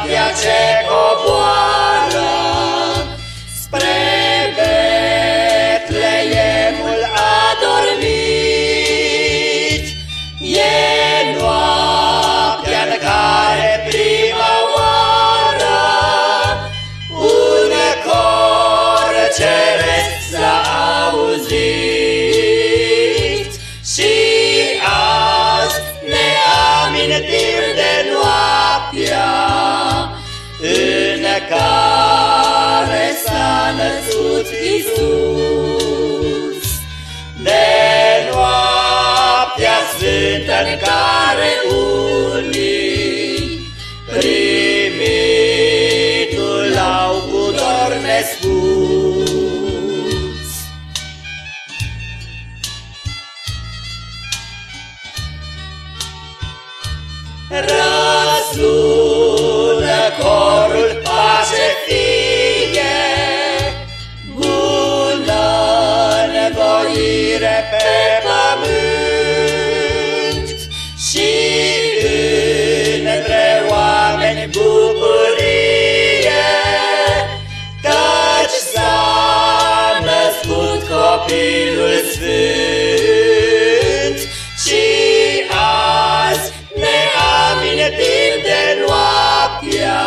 noaptea ce coboară care s-a născut Isus. De noaptea sfântă în care oameni bucurie, căci s-a născut copilul sfânt și azi ne amintim de noaptea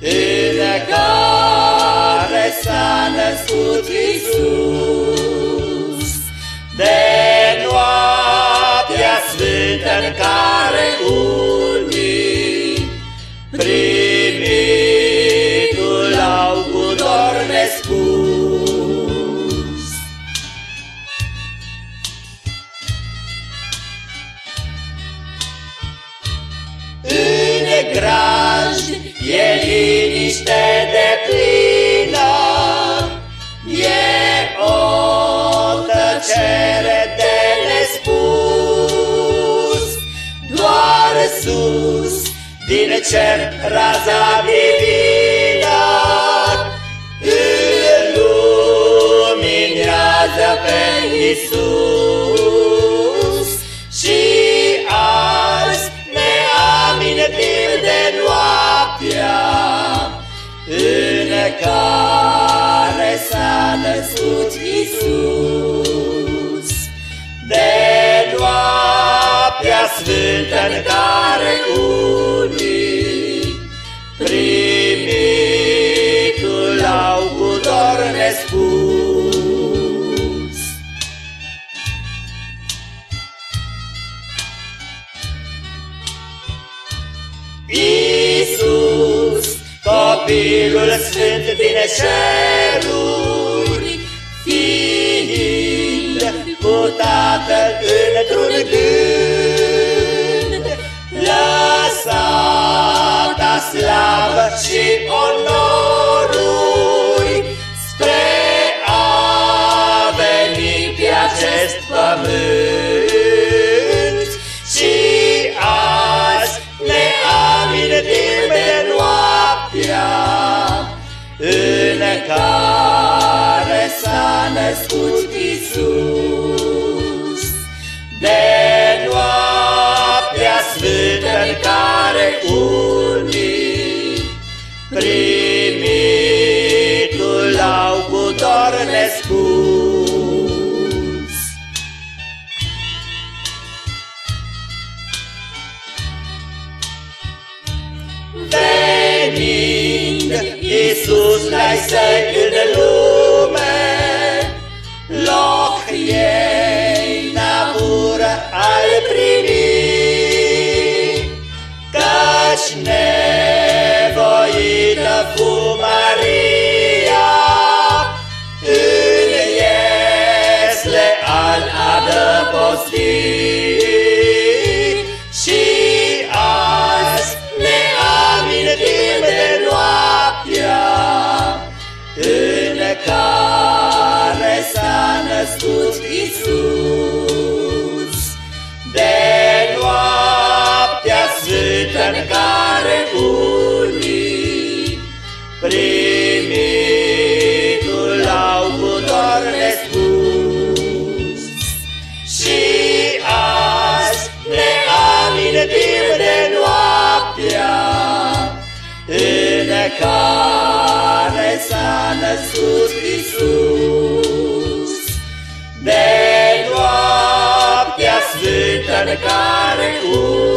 în care s-a născut Isus. De noaptea sfântă în care În graj e liniște de plină, e o tăcere de nespus, doar sus din cer raza divină noaptea sfântă în care unii primitul au cu dor nespus. Iisus, copilul sfânt din ceruri, fiind cu Tatăl într-un gând, acest pământ și azi ne amintim de noaptea în care s-a născut Isus. De noaptea sfântă în care Iisus l-ai săi în lume, loc ei nabură al primi, căci nevoită fu Maria, în iesle al adăpostii. Născut Isus. De noaptea sfântă în care unii primitul au cu dor nespus. Și azi ne amintim de noaptea care s-a născut Iisus. De noaptea sfântă în care un